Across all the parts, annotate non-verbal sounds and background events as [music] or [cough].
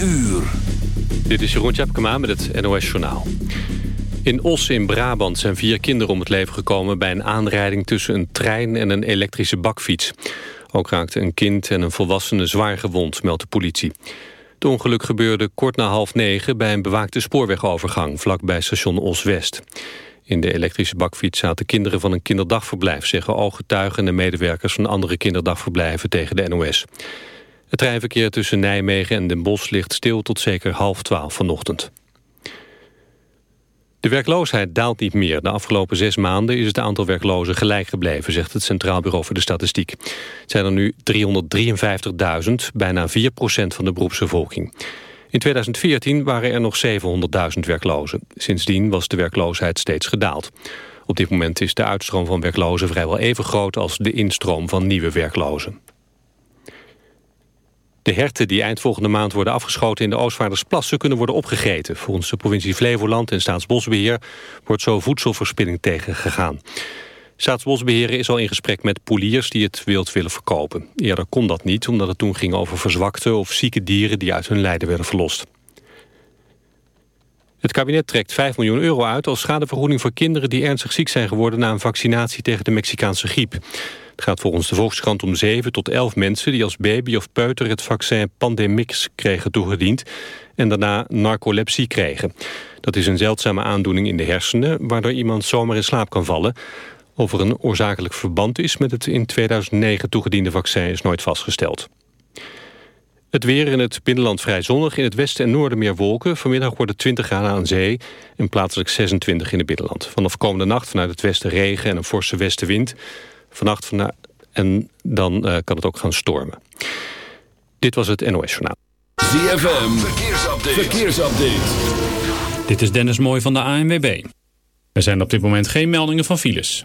uur. Dit is Jeroen Tjepkema met het NOS Journaal. In Os in Brabant zijn vier kinderen om het leven gekomen... bij een aanrijding tussen een trein en een elektrische bakfiets. Ook raakte een kind en een volwassene zwaar gewond, meldt de politie. Het ongeluk gebeurde kort na half negen... bij een bewaakte spoorwegovergang, vlakbij station Os-West. In de elektrische bakfiets zaten kinderen van een kinderdagverblijf... zeggen ooggetuigen en de medewerkers van andere kinderdagverblijven tegen de NOS. Het treinverkeer tussen Nijmegen en Den Bosch ligt stil tot zeker half twaalf vanochtend. De werkloosheid daalt niet meer. De afgelopen zes maanden is het aantal werklozen gelijk gebleven, zegt het Centraal Bureau voor de Statistiek. Het zijn er nu 353.000, bijna 4% van de beroepsbevolking. In 2014 waren er nog 700.000 werklozen. Sindsdien was de werkloosheid steeds gedaald. Op dit moment is de uitstroom van werklozen vrijwel even groot als de instroom van nieuwe werklozen. De herten die eind volgende maand worden afgeschoten in de Oostvaardersplassen kunnen worden opgegeten. Volgens de provincie Flevoland en Staatsbosbeheer wordt zo voedselverspilling tegengegaan. Staatsbosbeheer is al in gesprek met poeliers die het wild willen verkopen. Eerder kon dat niet, omdat het toen ging over verzwakte of zieke dieren die uit hun lijden werden verlost. Het kabinet trekt 5 miljoen euro uit als schadevergoeding voor kinderen die ernstig ziek zijn geworden na een vaccinatie tegen de Mexicaanse griep. Het gaat volgens de Volkskrant om 7 tot 11 mensen die als baby of peuter het vaccin Pandemix kregen toegediend en daarna narcolepsie kregen. Dat is een zeldzame aandoening in de hersenen waardoor iemand zomaar in slaap kan vallen. Of er een oorzakelijk verband is met het in 2009 toegediende vaccin is nooit vastgesteld. Het weer in het binnenland vrij zonnig. In het westen en noorden meer wolken. Vanmiddag wordt het 20 graden aan zee en plaatselijk 26 in het binnenland. Vanaf komende nacht vanuit het westen regen en een forse westenwind. Vannacht vanuit en dan uh, kan het ook gaan stormen. Dit was het NOS Journaal. ZFM, verkeersupdate. verkeersupdate. Dit is Dennis Mooij van de ANWB. Er zijn op dit moment geen meldingen van files.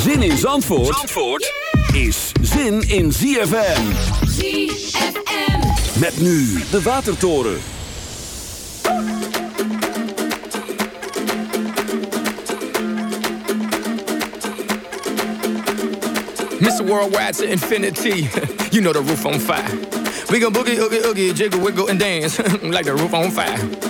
Zin in Zandvoort, Zandvoort is zin in ZFM. ZFM. Met nu de Watertoren. Mr. Worldwide to infinity. [laughs] you know the roof on fire. We go boogie, oogie, oogie, jiggle, wiggle, and dance [laughs] like the roof on fire.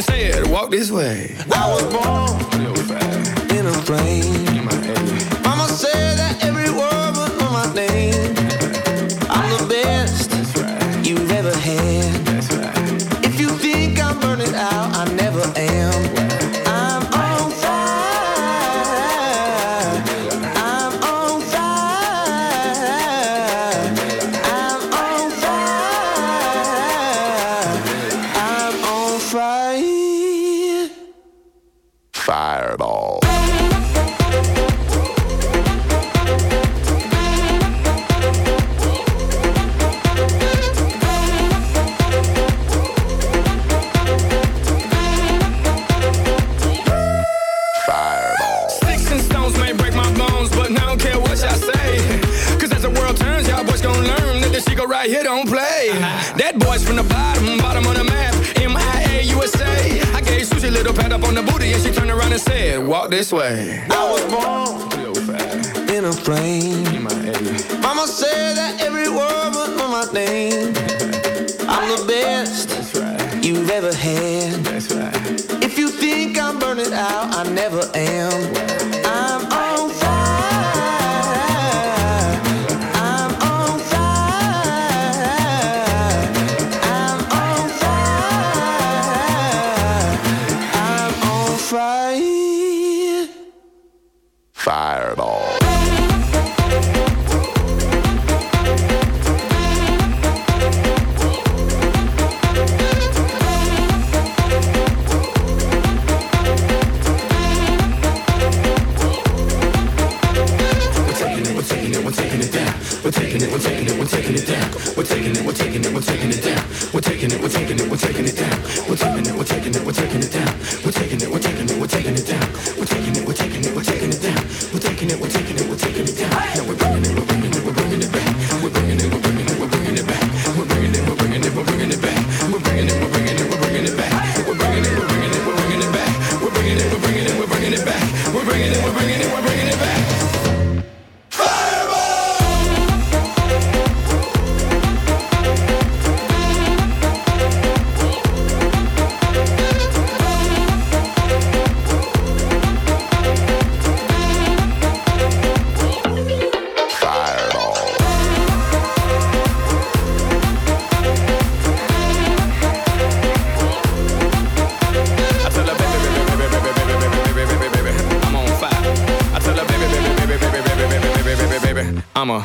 even say it. Walk this way. I was born. That boy's from the bottom, bottom of the map. M-I-A, USA. I gave Susie a little pat up on the booty and she turned around and said, walk this way. I was born in a plane. Mama said that every word was on my name. I'm the best you've ever had. Right. If you think I'm burning out, I never am.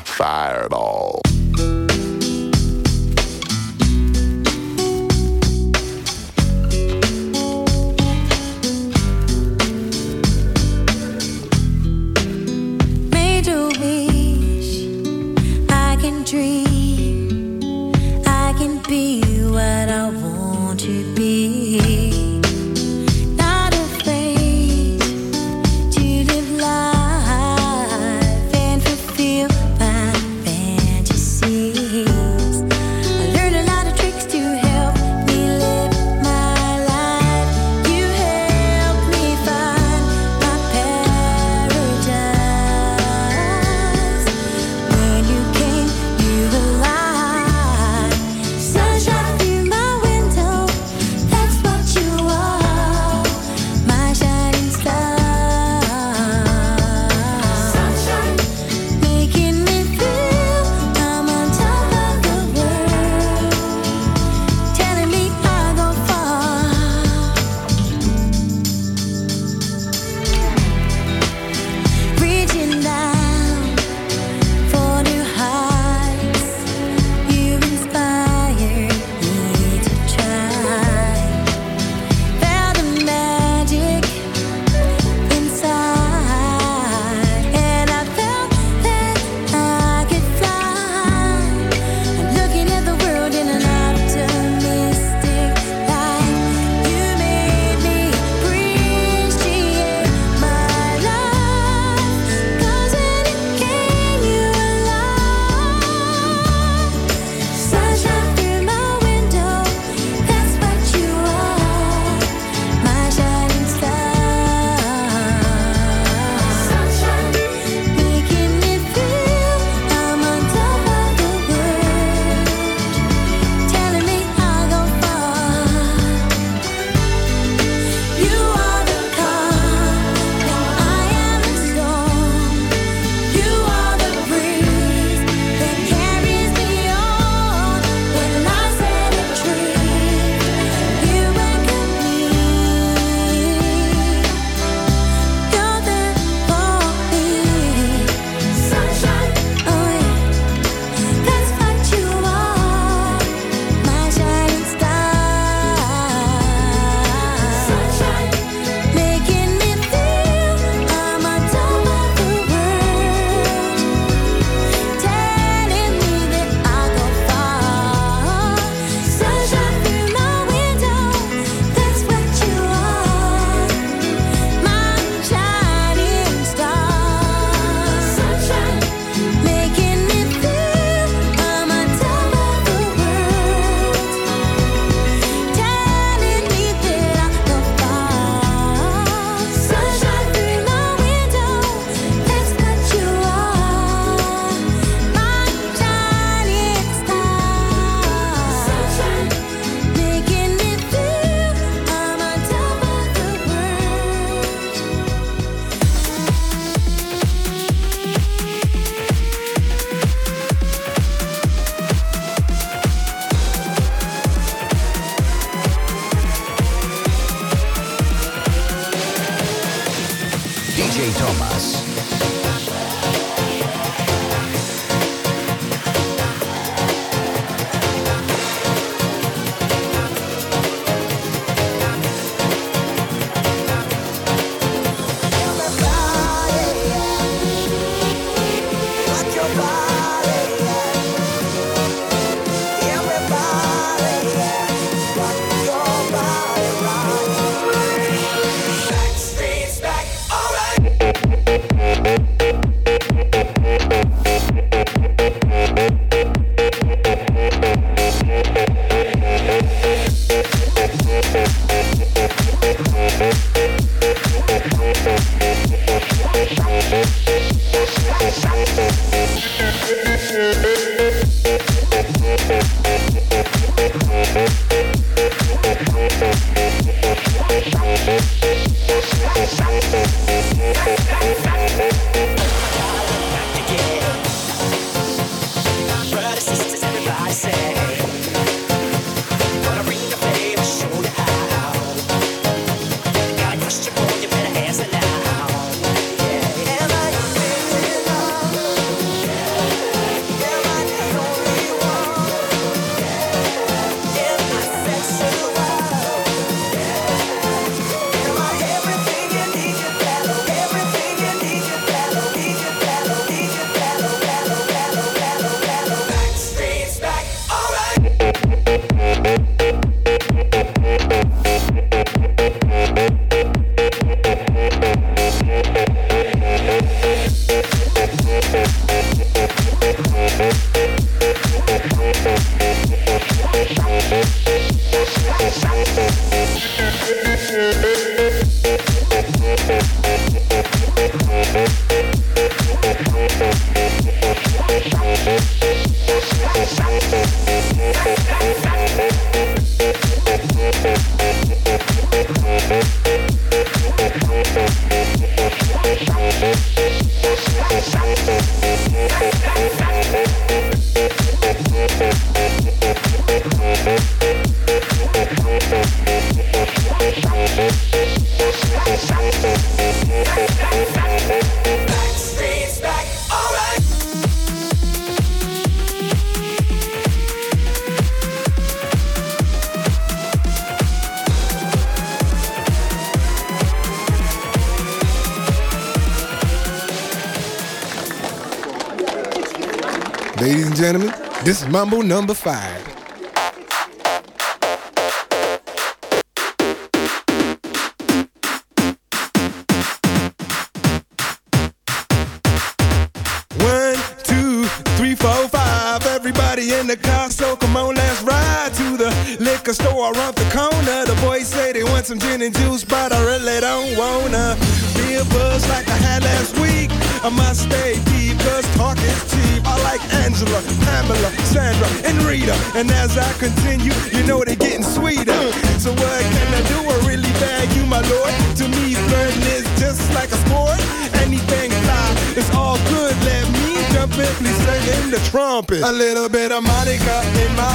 Fireball. Mambo number five. One, two, three, four, five. Everybody in the car, so come on, let's ride to the liquor store around the corner. The boys say they want some gin and juice, And as I continue, you know they're getting sweeter. So what can I do? I really bag you, my lord. To me, flirting is just like a sport. Anything fly, it's all good. Let me jump in, please sing in the trumpet. A little bit of Monica in my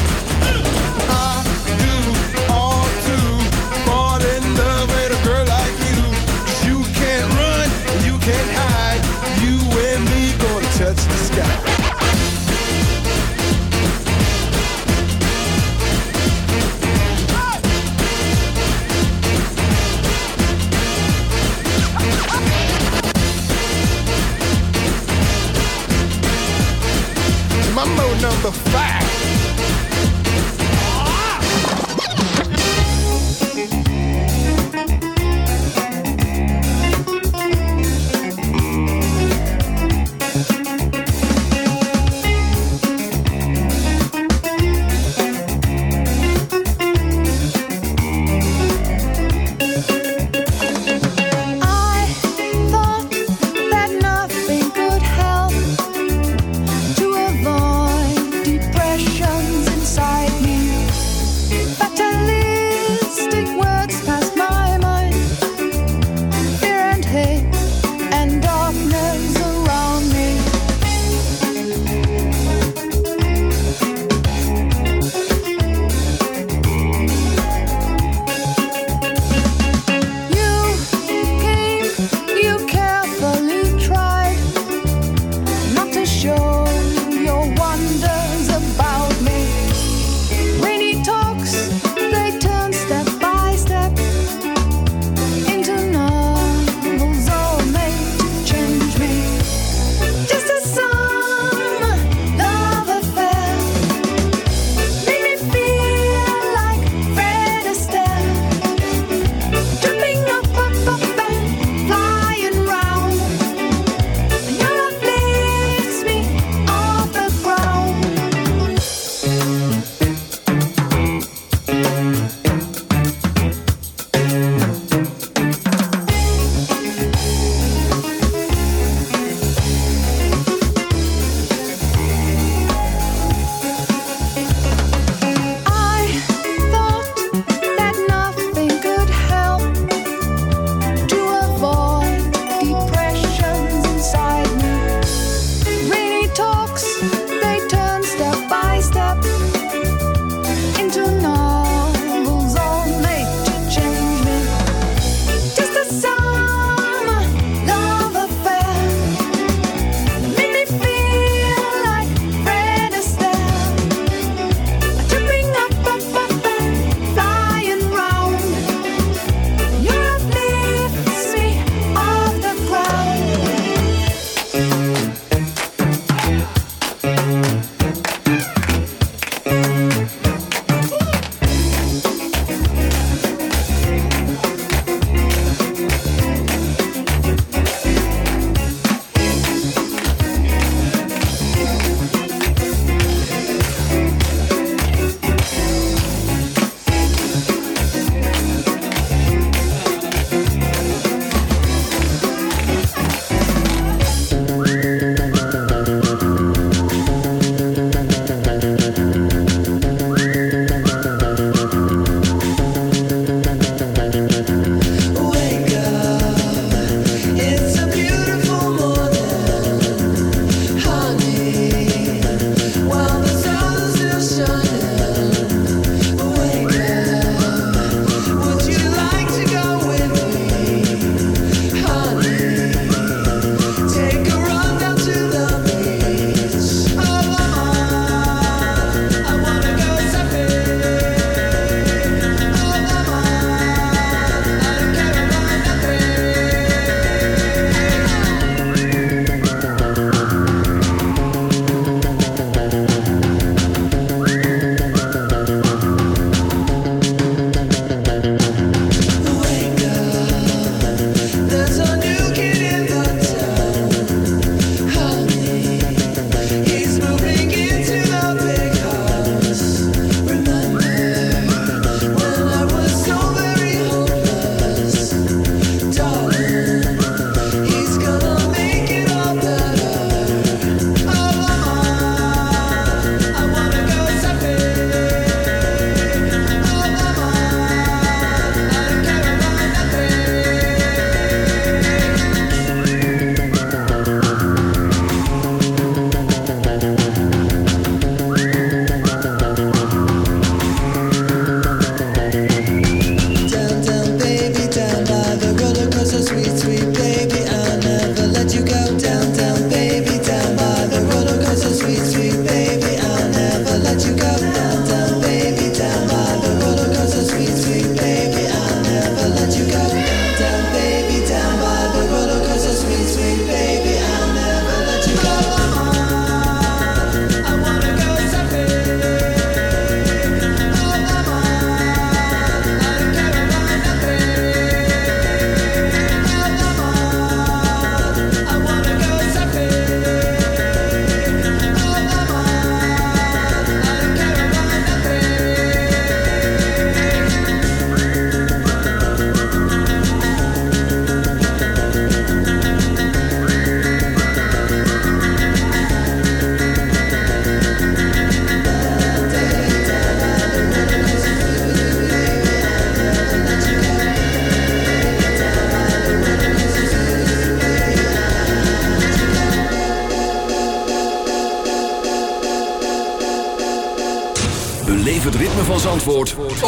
Number five.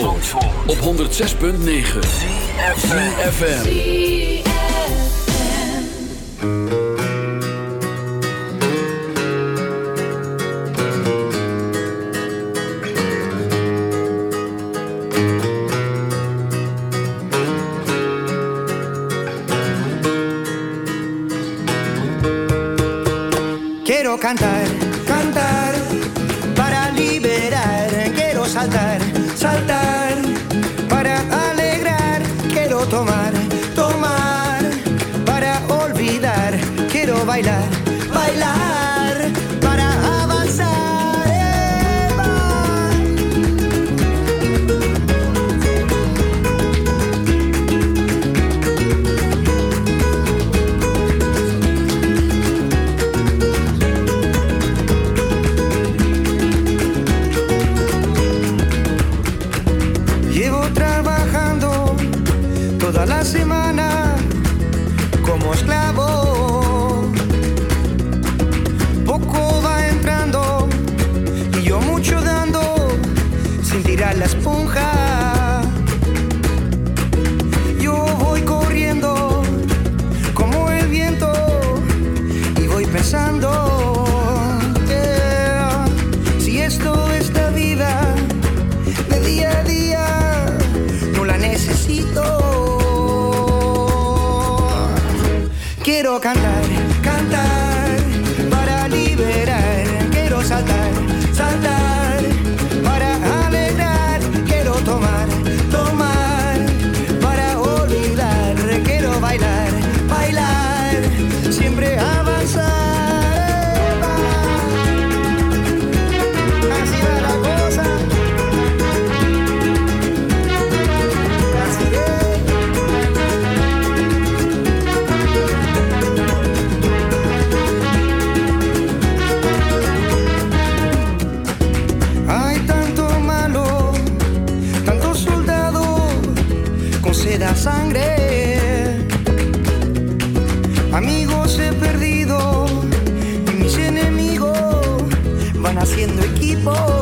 Zandvoort, op 106.9 CFFM Quiero cantar. Quiero cantar, cantar para liberar. Quiero saltar, saltar. siendo equipo.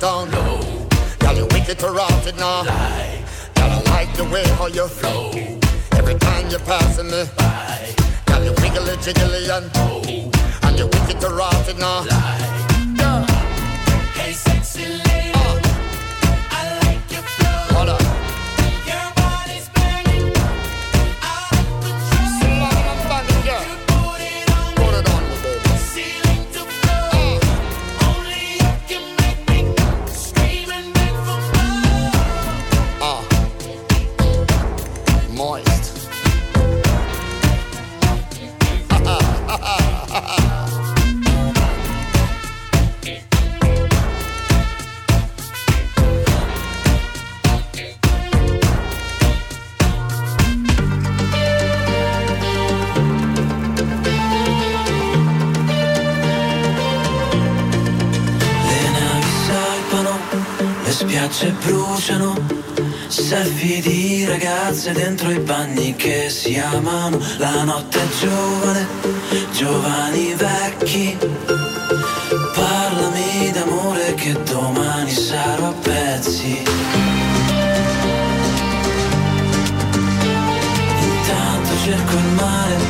down chiamano la notte giovane, giovani vecchi. Parlami d'amore che domani sarò a pezzi. Intanto cerco il mare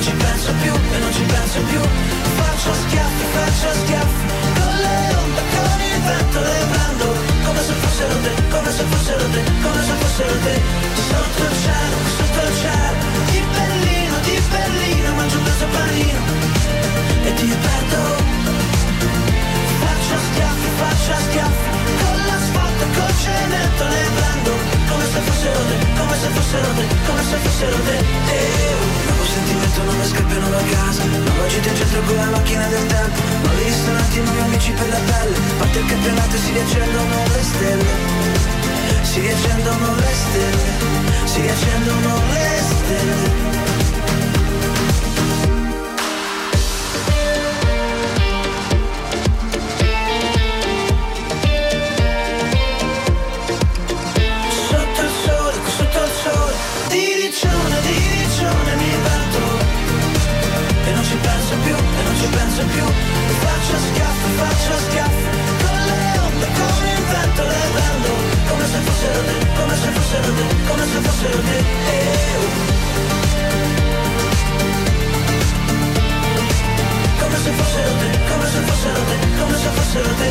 non ci penso più, e non ci penso più. Faccio schiaffi, faccio schiaffi, con le onde, con il vento le prendo. Come se fossero te, come se fossero te, come se fossero te. Sotto il cielo, sotto il cielo, scappiano da casa. Nuova gita in centro con la macchina del tempo. Nuovi ristoranti, nuovi amici per la pelle. Parte il campionato e si riaccendono le stelle. Si riaccendono le stelle. Si riaccendono le stelle. Penso più Faccio schiaffi, faccio schiaffi Con le onde, con il vento le prendo Come se fossero te, come se fossero te, come se fossero te Eh, oh. Come se fossero te, come se fossero te, come se fossero te.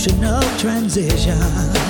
Of transition.